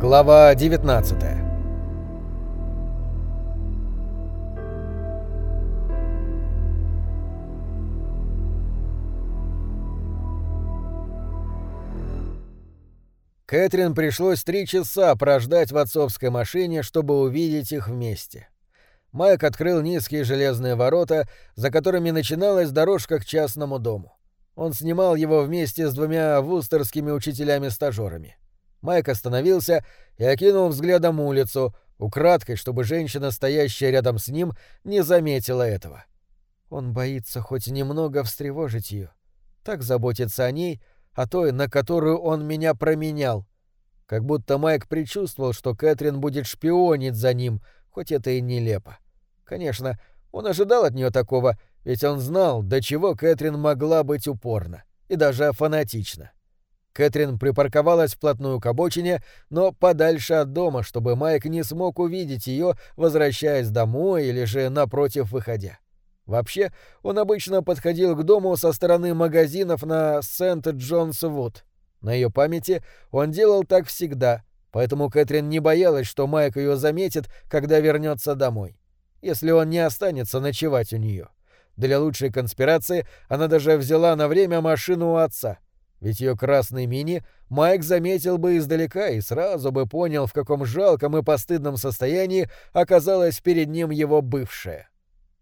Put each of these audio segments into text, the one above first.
Глава 19 Кэтрин пришлось три часа прождать в отцовской машине, чтобы увидеть их вместе. Майк открыл низкие железные ворота, за которыми начиналась дорожка к частному дому. Он снимал его вместе с двумя вустерскими учителями-стажерами. Майк остановился и окинул взглядом улицу, украдкой, чтобы женщина, стоящая рядом с ним, не заметила этого. Он боится хоть немного встревожить ее. Так заботится о ней, о той, на которую он меня променял. Как будто Майк предчувствовал, что Кэтрин будет шпионить за ним, хоть это и нелепо. Конечно, он ожидал от нее такого, ведь он знал, до чего Кэтрин могла быть упорна и даже фанатична. Кэтрин припарковалась вплотную к обочине, но подальше от дома, чтобы Майк не смог увидеть ее, возвращаясь домой или же напротив выходя. Вообще, он обычно подходил к дому со стороны магазинов на Сент-Джонс-Вуд. На ее памяти он делал так всегда, поэтому Кэтрин не боялась, что Майк ее заметит, когда вернется домой. Если он не останется ночевать у нее. Для лучшей конспирации она даже взяла на время машину у отца — ведь ее красный мини Майк заметил бы издалека и сразу бы понял, в каком жалком и постыдном состоянии оказалась перед ним его бывшая.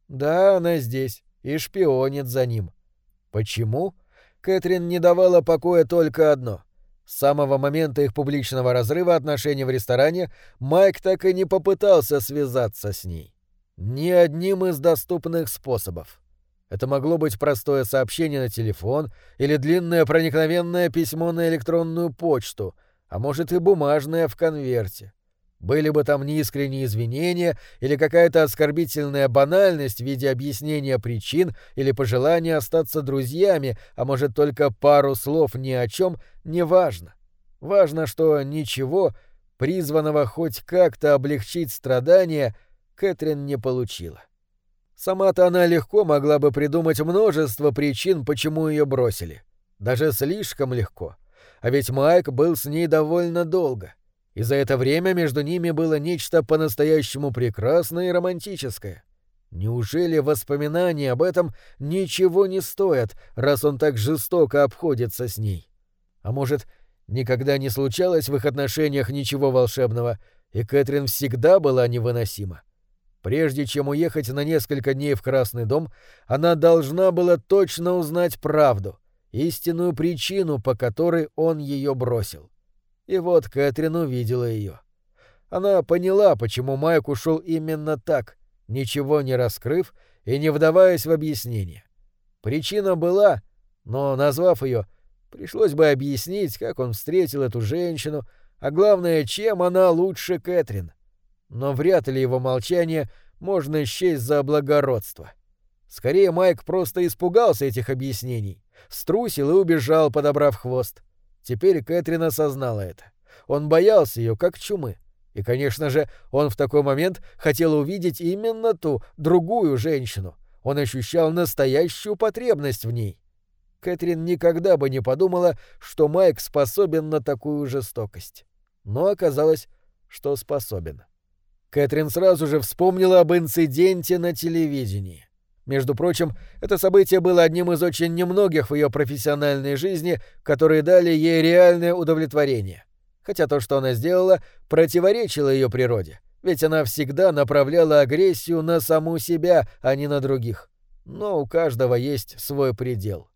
Да, она здесь и шпионит за ним. Почему? Кэтрин не давала покоя только одно. С самого момента их публичного разрыва отношений в ресторане Майк так и не попытался связаться с ней. Ни одним из доступных способов. Это могло быть простое сообщение на телефон или длинное проникновенное письмо на электронную почту, а может и бумажное в конверте. Были бы там неискренние извинения или какая-то оскорбительная банальность в виде объяснения причин или пожелания остаться друзьями, а может только пару слов ни о чем, неважно. Важно, что ничего, призванного хоть как-то облегчить страдания, Кэтрин не получила. Сама-то она легко могла бы придумать множество причин, почему ее бросили. Даже слишком легко. А ведь Майк был с ней довольно долго. И за это время между ними было нечто по-настоящему прекрасное и романтическое. Неужели воспоминания об этом ничего не стоят, раз он так жестоко обходится с ней? А может, никогда не случалось в их отношениях ничего волшебного, и Кэтрин всегда была невыносима? Прежде чем уехать на несколько дней в Красный дом, она должна была точно узнать правду, истинную причину, по которой он ее бросил. И вот Кэтрин увидела ее. Она поняла, почему Майк ушел именно так, ничего не раскрыв и не вдаваясь в объяснение. Причина была, но, назвав ее, пришлось бы объяснить, как он встретил эту женщину, а главное, чем она лучше Кэтрин но вряд ли его молчание можно счесть за благородство. Скорее, Майк просто испугался этих объяснений, струсил и убежал, подобрав хвост. Теперь Кэтрин осознала это. Он боялся ее, как чумы. И, конечно же, он в такой момент хотел увидеть именно ту, другую женщину. Он ощущал настоящую потребность в ней. Кэтрин никогда бы не подумала, что Майк способен на такую жестокость. Но оказалось, что способен. Кэтрин сразу же вспомнила об инциденте на телевидении. Между прочим, это событие было одним из очень немногих в ее профессиональной жизни, которые дали ей реальное удовлетворение. Хотя то, что она сделала, противоречило ее природе, ведь она всегда направляла агрессию на саму себя, а не на других. Но у каждого есть свой предел.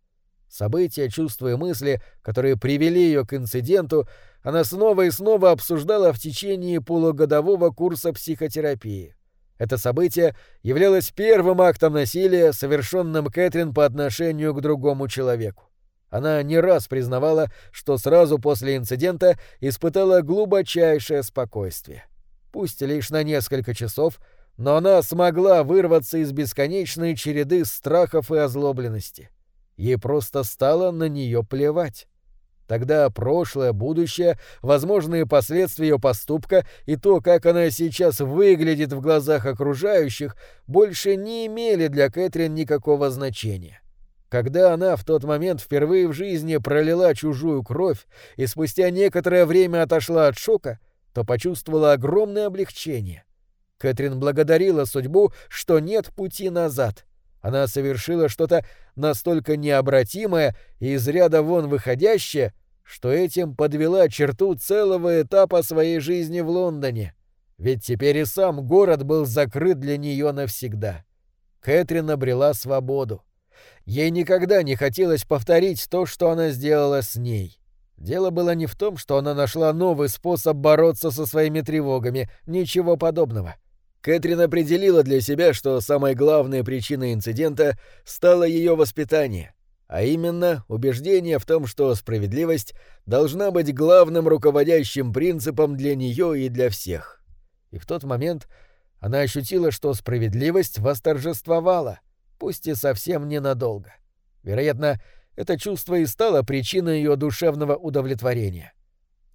События, чувства и мысли, которые привели ее к инциденту, она снова и снова обсуждала в течение полугодового курса психотерапии. Это событие являлось первым актом насилия, совершенным Кэтрин по отношению к другому человеку. Она не раз признавала, что сразу после инцидента испытала глубочайшее спокойствие. Пусть лишь на несколько часов, но она смогла вырваться из бесконечной череды страхов и озлобленности. Ей просто стало на нее плевать. Тогда прошлое, будущее, возможные последствия ее поступка и то, как она сейчас выглядит в глазах окружающих, больше не имели для Кэтрин никакого значения. Когда она в тот момент впервые в жизни пролила чужую кровь и спустя некоторое время отошла от шока, то почувствовала огромное облегчение. Кэтрин благодарила судьбу, что нет пути назад. Она совершила что-то настолько необратимое и из ряда вон выходящее, что этим подвела черту целого этапа своей жизни в Лондоне. Ведь теперь и сам город был закрыт для нее навсегда. Кэтрин обрела свободу. Ей никогда не хотелось повторить то, что она сделала с ней. Дело было не в том, что она нашла новый способ бороться со своими тревогами, ничего подобного. Кэтрин определила для себя, что самой главной причиной инцидента стало ее воспитание, а именно убеждение в том, что справедливость должна быть главным руководящим принципом для нее и для всех. И в тот момент она ощутила, что справедливость восторжествовала, пусть и совсем ненадолго. Вероятно, это чувство и стало причиной ее душевного удовлетворения.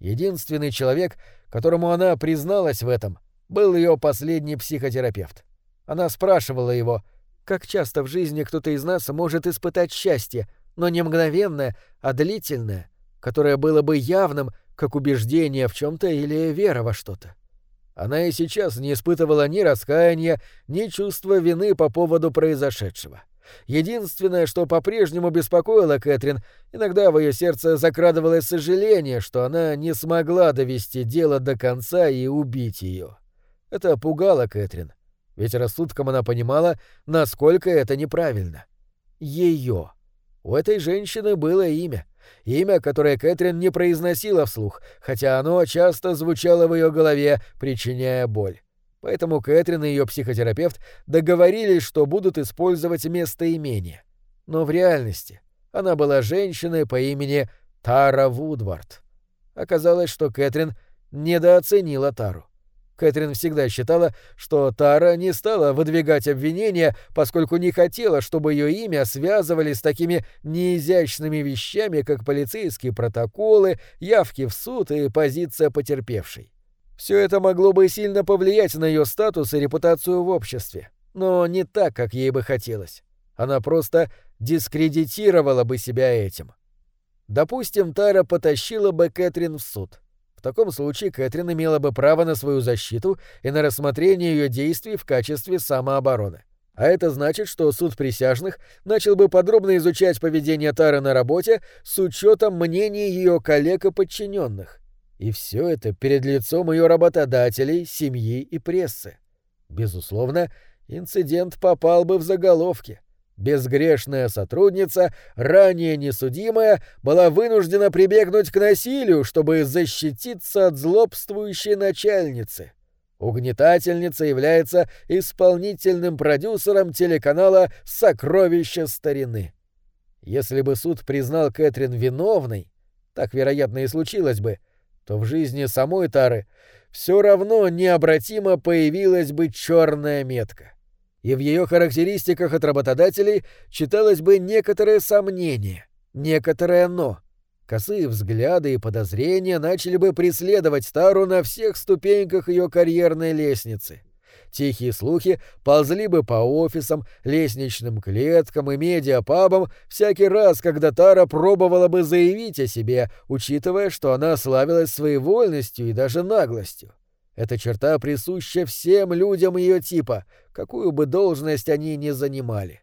Единственный человек, которому она призналась в этом, был ее последний психотерапевт. Она спрашивала его, как часто в жизни кто-то из нас может испытать счастье, но не мгновенное, а длительное, которое было бы явным, как убеждение в чем-то или вера во что-то. Она и сейчас не испытывала ни раскаяния, ни чувства вины по поводу произошедшего. — Единственное, что по-прежнему беспокоило Кэтрин, иногда в ее сердце закрадывалось сожаление, что она не смогла довести дело до конца и убить ее. Это пугало Кэтрин, ведь рассудком она понимала, насколько это неправильно. Ее. У этой женщины было имя. Имя, которое Кэтрин не произносила вслух, хотя оно часто звучало в ее голове, причиняя боль. Поэтому Кэтрин и ее психотерапевт договорились, что будут использовать местоимение. Но в реальности она была женщиной по имени Тара Вудвард. Оказалось, что Кэтрин недооценила Тару. Кэтрин всегда считала, что Тара не стала выдвигать обвинения, поскольку не хотела, чтобы ее имя связывали с такими неизящными вещами, как полицейские протоколы, явки в суд и позиция потерпевшей. Все это могло бы сильно повлиять на ее статус и репутацию в обществе, но не так, как ей бы хотелось. Она просто дискредитировала бы себя этим. Допустим, Тара потащила бы Кэтрин в суд. В таком случае Кэтрин имела бы право на свою защиту и на рассмотрение ее действий в качестве самообороны. А это значит, что суд присяжных начал бы подробно изучать поведение Тары на работе с учетом мнений ее коллег и подчиненных. И все это перед лицом ее работодателей, семьи и прессы. Безусловно, инцидент попал бы в заголовки. Безгрешная сотрудница, ранее несудимая, была вынуждена прибегнуть к насилию, чтобы защититься от злобствующей начальницы. Угнетательница является исполнительным продюсером телеканала «Сокровища старины». Если бы суд признал Кэтрин виновной, так, вероятно, и случилось бы, то в жизни самой Тары все равно необратимо появилась бы черная метка. И в ее характеристиках от работодателей читалось бы некоторое сомнение, некоторое «но». Косые взгляды и подозрения начали бы преследовать Тару на всех ступеньках ее карьерной лестницы. Тихие слухи ползли бы по офисам, лестничным клеткам и медиапабам всякий раз, когда Тара пробовала бы заявить о себе, учитывая, что она славилась своевольностью и даже наглостью. Эта черта присуща всем людям ее типа, какую бы должность они ни занимали.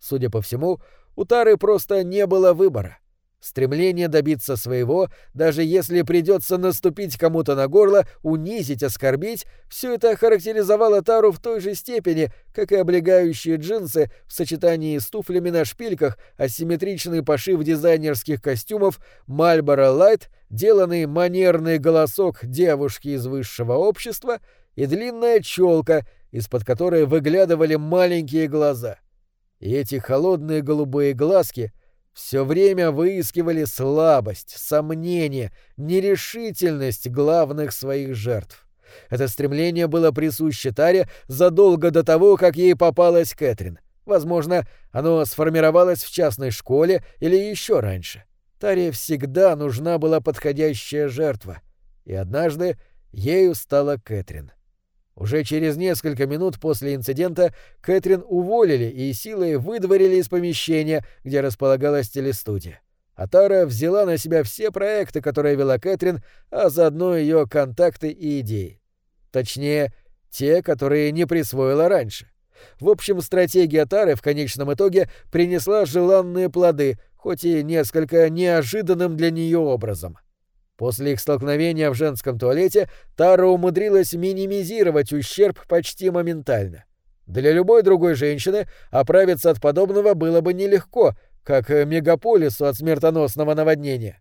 Судя по всему, у Тары просто не было выбора. Стремление добиться своего, даже если придется наступить кому-то на горло, унизить, оскорбить, все это характеризовало Тару в той же степени, как и облегающие джинсы в сочетании с туфлями на шпильках, асимметричный пошив дизайнерских костюмов, Мальборо Лайт, деланный манерный голосок девушки из высшего общества и длинная челка, из-под которой выглядывали маленькие глаза. И эти холодные голубые глазки — все время выискивали слабость, сомнение, нерешительность главных своих жертв. Это стремление было присуще Таре задолго до того, как ей попалась Кэтрин. Возможно, оно сформировалось в частной школе или еще раньше. Таре всегда нужна была подходящая жертва. И однажды ею стала Кэтрин. — уже через несколько минут после инцидента Кэтрин уволили и силой выдворили из помещения, где располагалась телестудия. А Тара взяла на себя все проекты, которые вела Кэтрин, а заодно ее контакты и идеи. Точнее, те, которые не присвоила раньше. В общем, стратегия Тары в конечном итоге принесла желанные плоды, хоть и несколько неожиданным для нее образом. После их столкновения в женском туалете Тара умудрилась минимизировать ущерб почти моментально. Для любой другой женщины оправиться от подобного было бы нелегко, как мегаполису от смертоносного наводнения.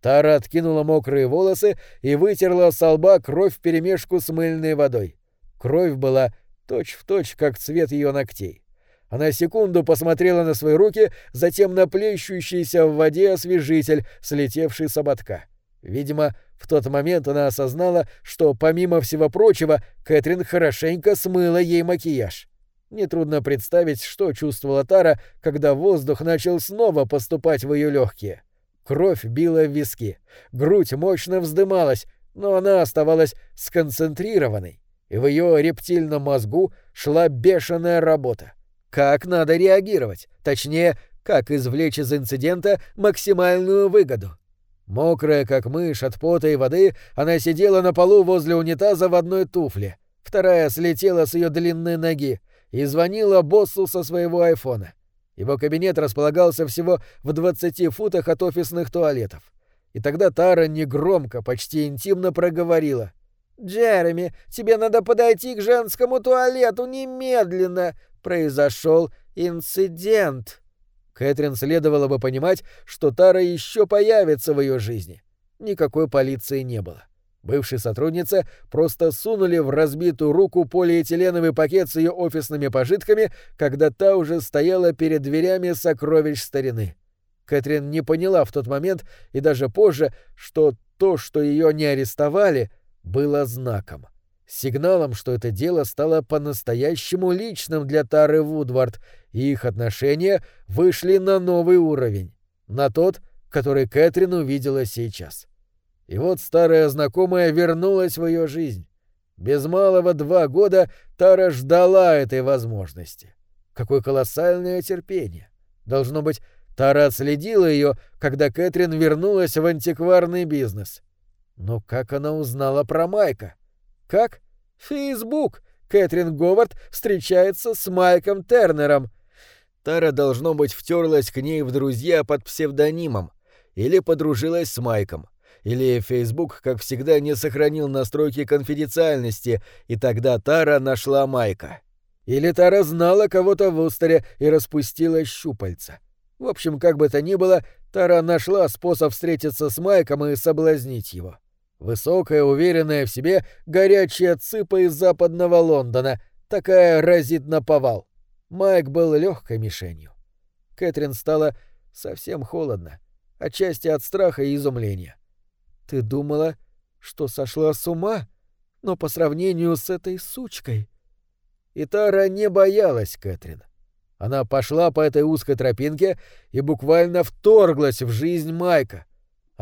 Тара откинула мокрые волосы и вытерла с лба кровь вперемешку с мыльной водой. Кровь была точь-в-точь, точь, как цвет ее ногтей. Она секунду посмотрела на свои руки, затем на плещущийся в воде освежитель, слетевший с ободка. Видимо, в тот момент она осознала, что, помимо всего прочего, Кэтрин хорошенько смыла ей макияж. Нетрудно представить, что чувствовала Тара, когда воздух начал снова поступать в ее легкие. Кровь била в виски, грудь мощно вздымалась, но она оставалась сконцентрированной, и в ее рептильном мозгу шла бешеная работа. Как надо реагировать? Точнее, как извлечь из инцидента максимальную выгоду? Мокрая, как мышь от пота и воды, она сидела на полу возле унитаза в одной туфле. Вторая слетела с ее длинной ноги и звонила боссу со своего айфона. Его кабинет располагался всего в 20 футах от офисных туалетов. И тогда Тара негромко, почти интимно проговорила. «Джереми, тебе надо подойти к женскому туалету немедленно. Произошел инцидент». Кэтрин следовало бы понимать, что Тара еще появится в ее жизни. Никакой полиции не было. Бывшей сотруднице просто сунули в разбитую руку полиэтиленовый пакет с ее офисными пожитками, когда та уже стояла перед дверями сокровищ старины. Кэтрин не поняла в тот момент и даже позже, что то, что ее не арестовали, было знаком сигналом, что это дело стало по-настоящему личным для Тары Вудвард, и их отношения вышли на новый уровень, на тот, который Кэтрин увидела сейчас. И вот старая знакомая вернулась в ее жизнь. Без малого два года Тара ждала этой возможности. Какое колоссальное терпение! Должно быть, Тара отследила ее, когда Кэтрин вернулась в антикварный бизнес. Но как она узнала про Майка? Как? Фейсбук. Кэтрин Говард встречается с Майком Тернером. Тара, должно быть, втерлась к ней в друзья под псевдонимом. Или подружилась с Майком. Или Фейсбук, как всегда, не сохранил настройки конфиденциальности, и тогда Тара нашла Майка. Или Тара знала кого-то в Устере и распустила щупальца. В общем, как бы то ни было, Тара нашла способ встретиться с Майком и соблазнить его. Высокая, уверенная в себе, горячая цыпа из западного Лондона, такая разит на повал. Майк был легкой мишенью. Кэтрин стала совсем холодно, отчасти от страха и изумления. «Ты думала, что сошла с ума? Но по сравнению с этой сучкой...» И Тара не боялась Кэтрин. Она пошла по этой узкой тропинке и буквально вторглась в жизнь Майка —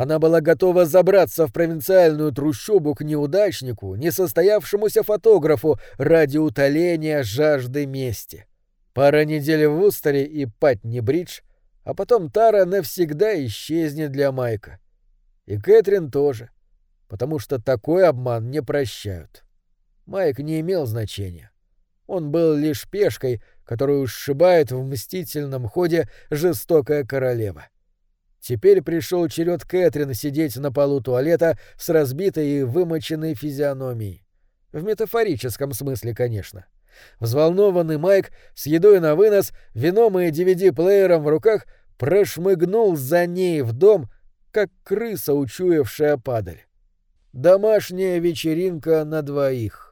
она была готова забраться в провинциальную трущобу к неудачнику, несостоявшемуся фотографу ради утоления жажды мести. Пара недель в Устере и Патни-Бридж, а потом Тара навсегда исчезнет для Майка. И Кэтрин тоже, потому что такой обман не прощают. Майк не имел значения. Он был лишь пешкой, которую сшибает в мстительном ходе жестокая королева. — Теперь пришел черед Кэтрин сидеть на полу туалета с разбитой и вымоченной физиономией. В метафорическом смысле, конечно. Взволнованный Майк с едой на вынос, вином и DVD-плеером в руках прошмыгнул за ней в дом, как крыса, учуявшая падаль. Домашняя вечеринка на двоих.